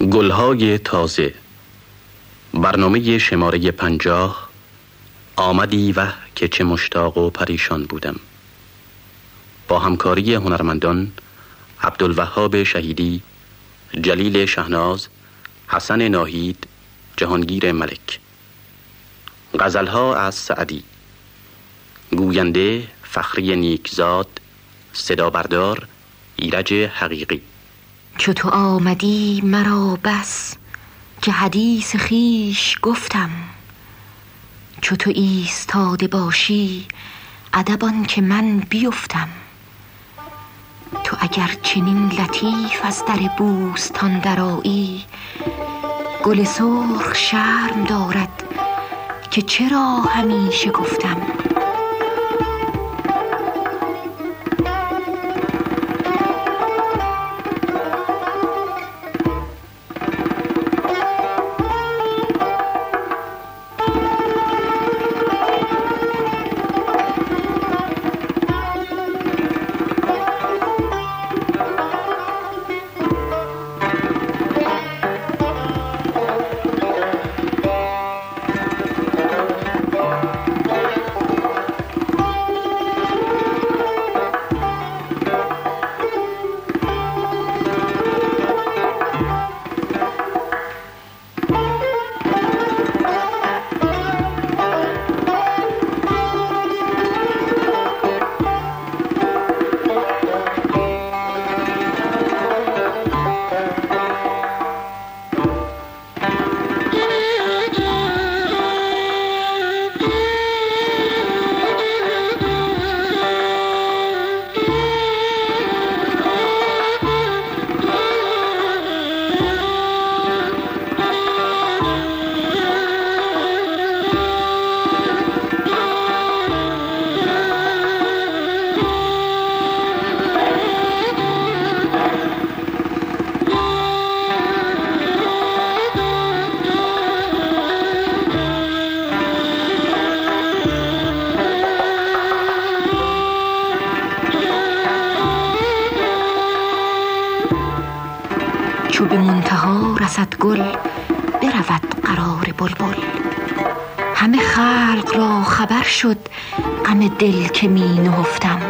گلهای تازه. برنامه شماره پنجاه. آمدی و که چه مشتاق و پریشان بودم. با همکاری هنرمندان عبدالوهاب شهیدی جلیل شهناز حسن ناهید جهانگیر ملک. غزلها از سعدی. گوینده فخری نیکزاد صدا بردار ایرج حقیقی. چو تو آمدی مرا بس که حدیث خیش گفتم. چو تو ایستاده باشی ادبان که من بیفتم. تو اگر چنین لطیف از در بوستان درایی گل سرخ شرم دارد که چرا همیشه گفتم. رسد گل برود قرار بلبل. همه خلق را خبر شد غم دل که می نهفتم.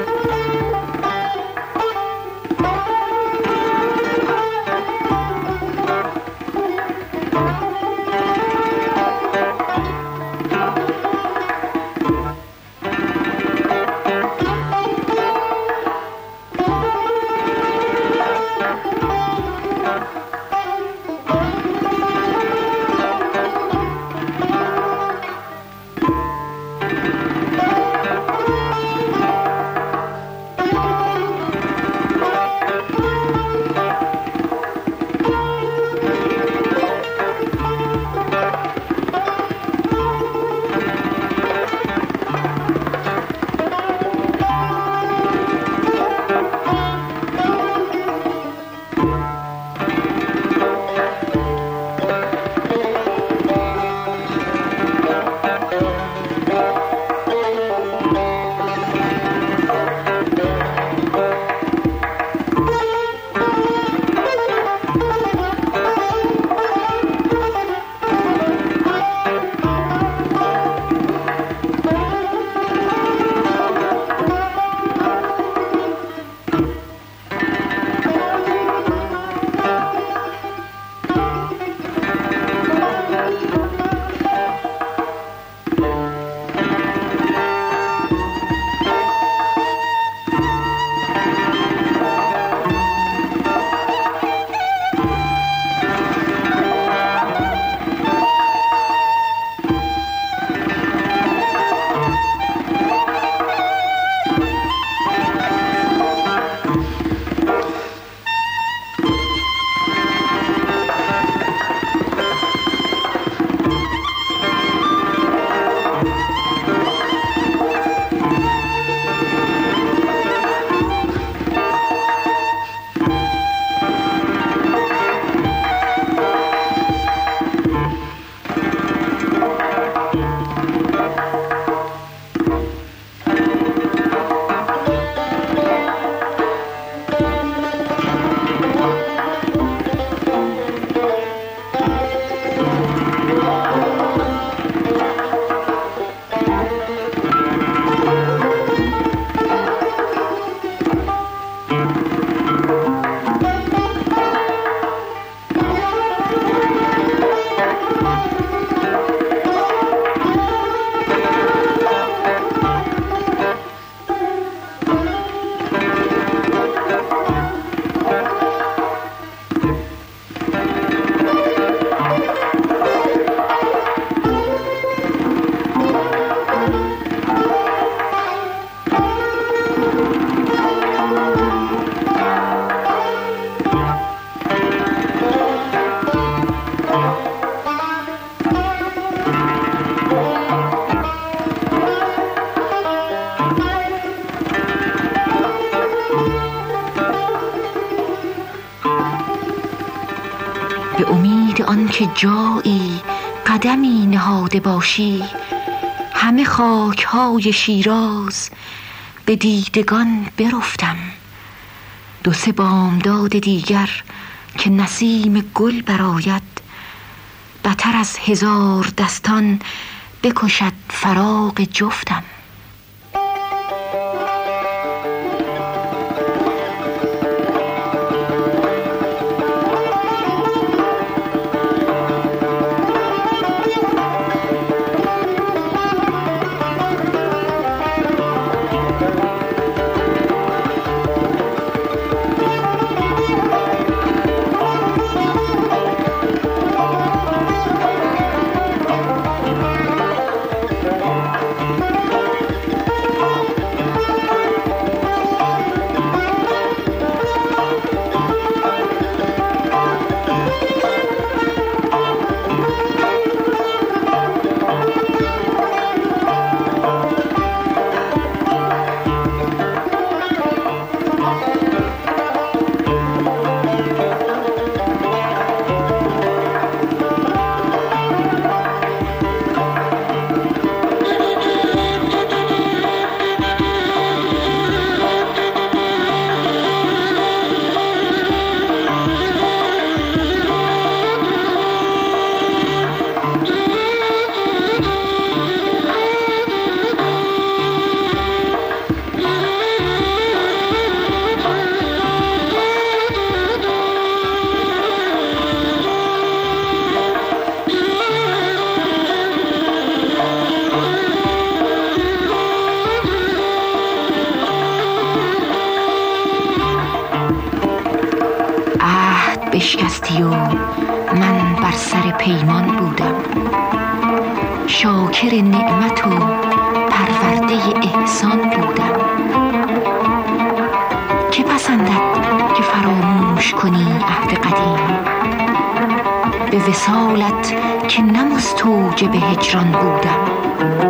آنکه جایی قدمی نهاده باشی. همه خاک های شیراز به دیدگان برفتم. دو سه بامداد دیگر که نسیم گل براید بتر از هزار دستان بکشد فراق جفتم. بشکستی و من بر سر پیمان بودم. شاکر نعمت و پرورده احسان بودم. که پسندد که فراموش کنی عهد قدیم. به وسالت که نمستوجب هجران بودم.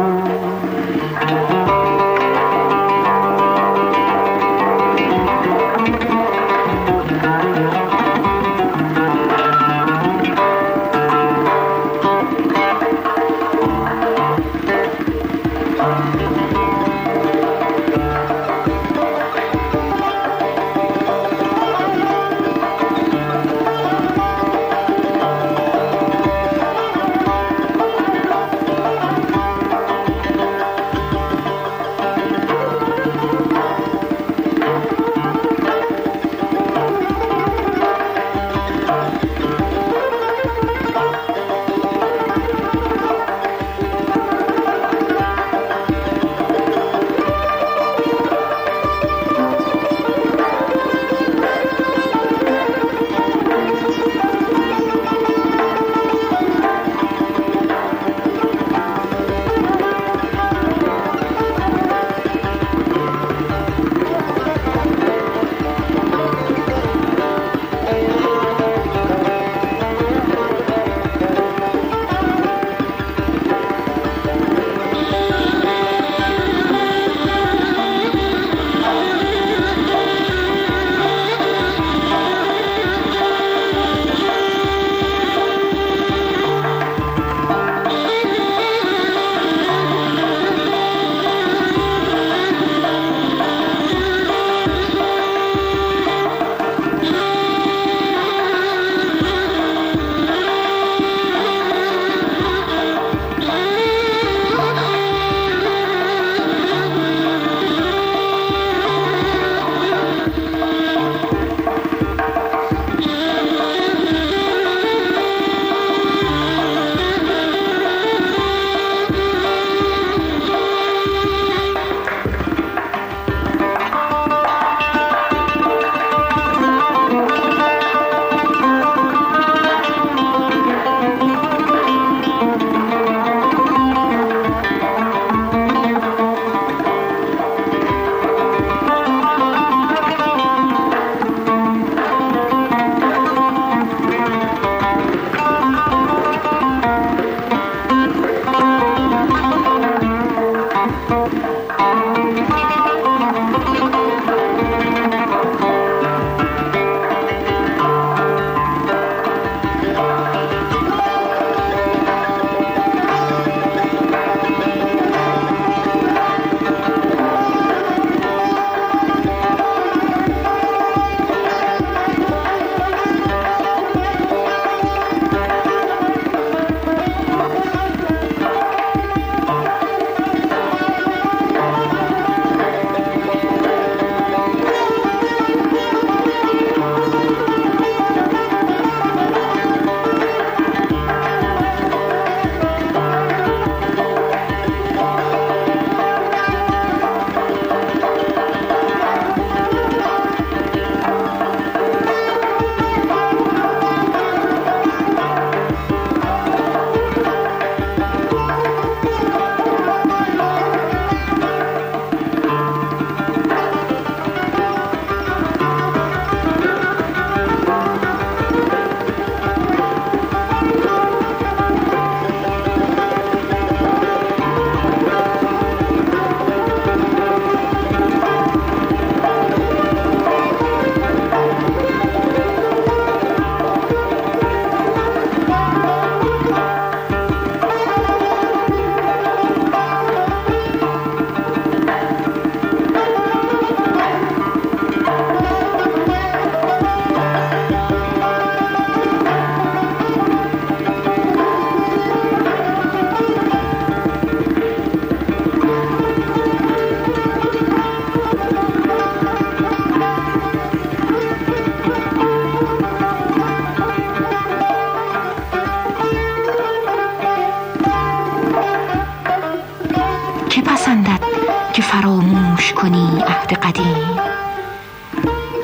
فراموش کنی عهد قدیم.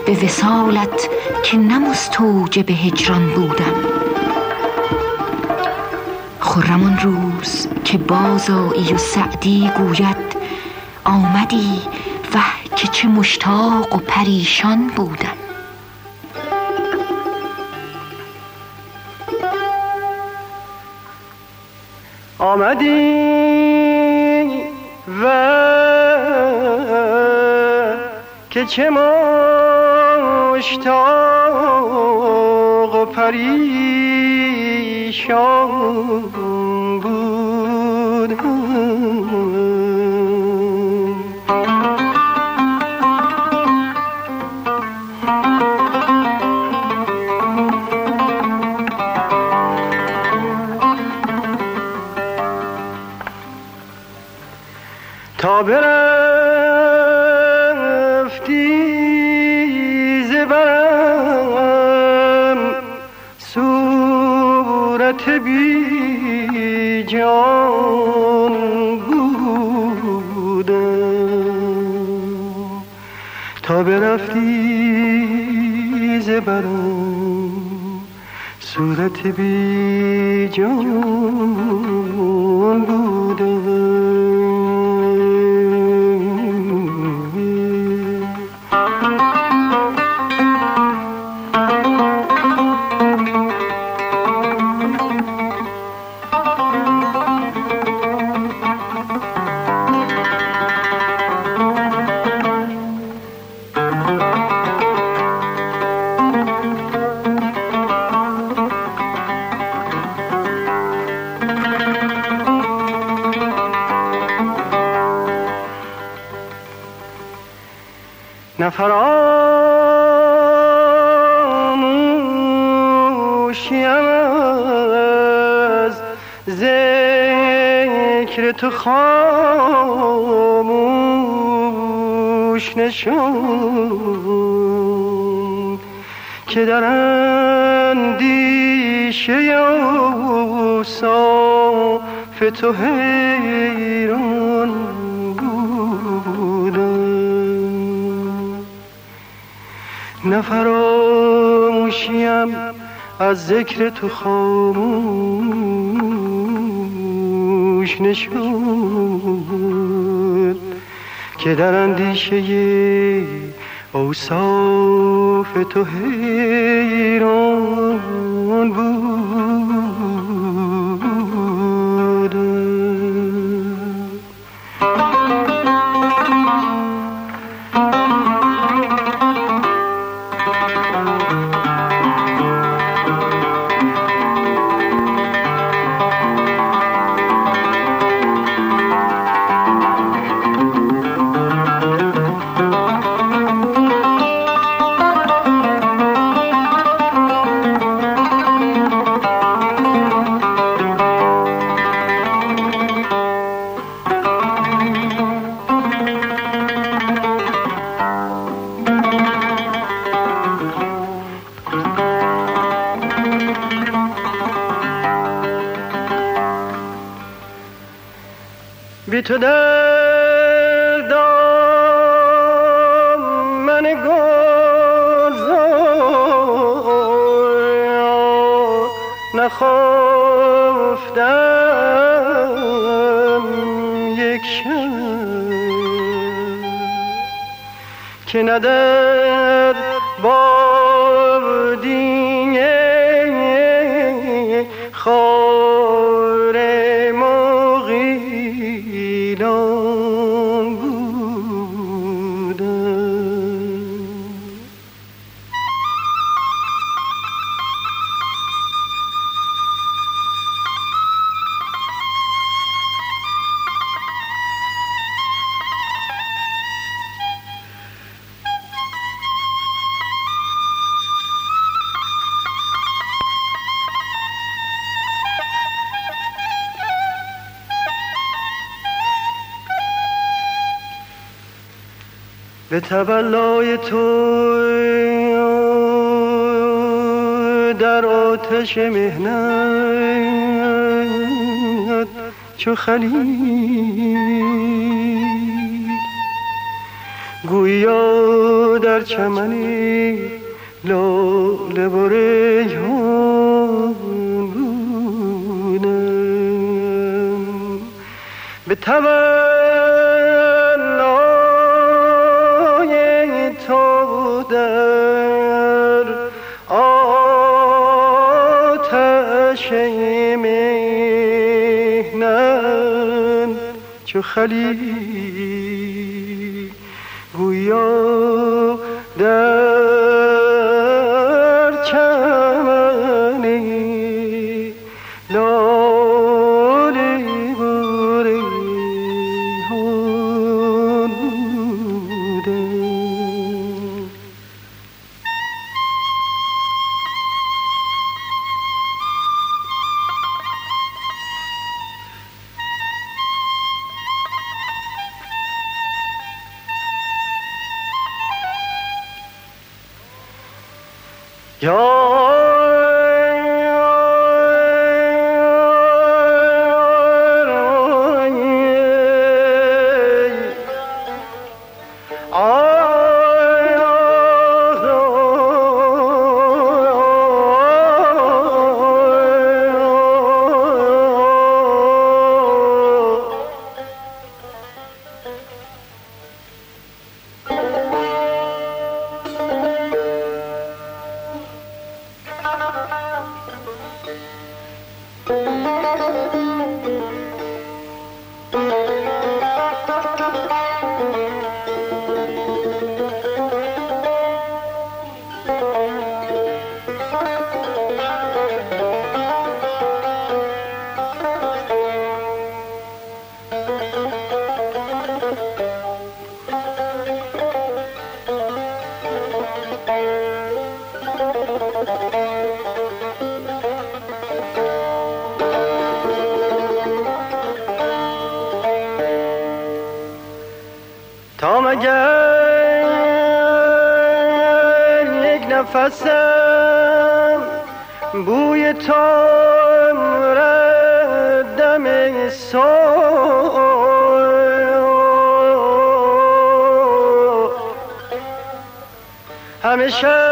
به وسالت که نمستوجه به هجران بودم. خرم روز که بازایی و سعدی گوید آمدی و که چه مشتاق و پریشان بودم. آمدی. چه مشتاق و پریشان. خاموش نشون که در اندیشه صاف تو حیران نفراموشیم از ذکر تو خاموش نشد که در اندیشه اوصاف تو حیران بود. شب که ندر به تولای تو در آتش مهنت چو خلیل. گویا در چمنی لاله و ریحان به تولای در آتش میهنم چو خلی گویا اگر یک نفسم بوی تو دم همیشه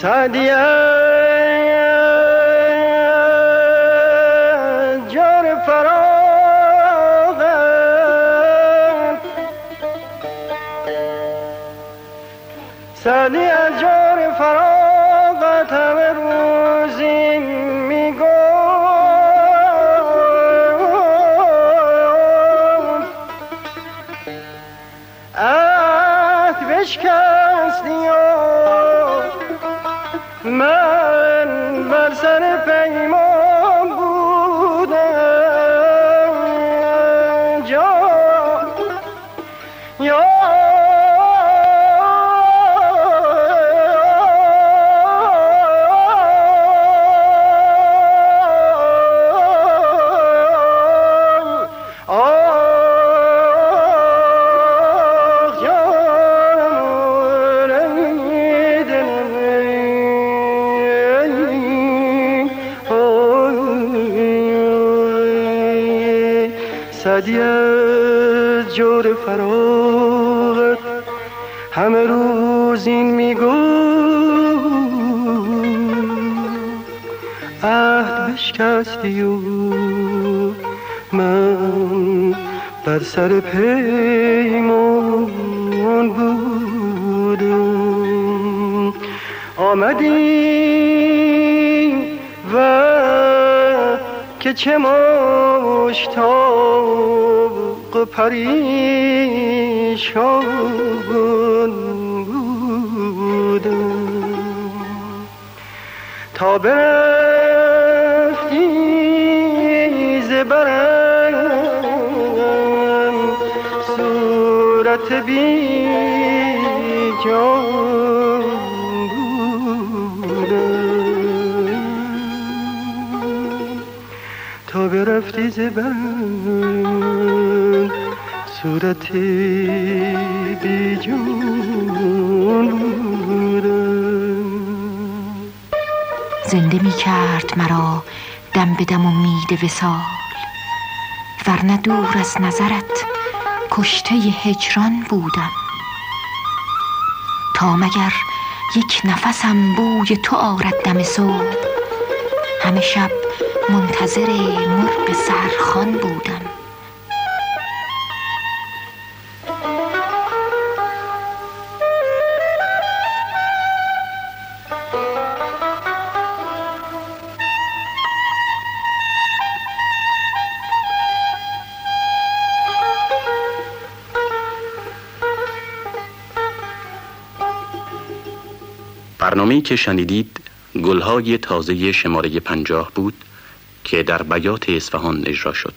सादिया سر پیمان بودم آمدی و که چه مشتاق پریشان بودم تا برفتی زبرم صورت تا برفتی زبرم صورت بی جان زنده می کرد مرا دم به دم امید وسال ورنه دور از نظرت کشته هجران بودم. تا مگر یک نفسم بوی تو آرد دم صبح. همه شب منتظر مرغ سرخان بودم. برنامه که شنیدید گلهای تازه شماره پنجاه بود که در بیات اصفهان اجرا شد.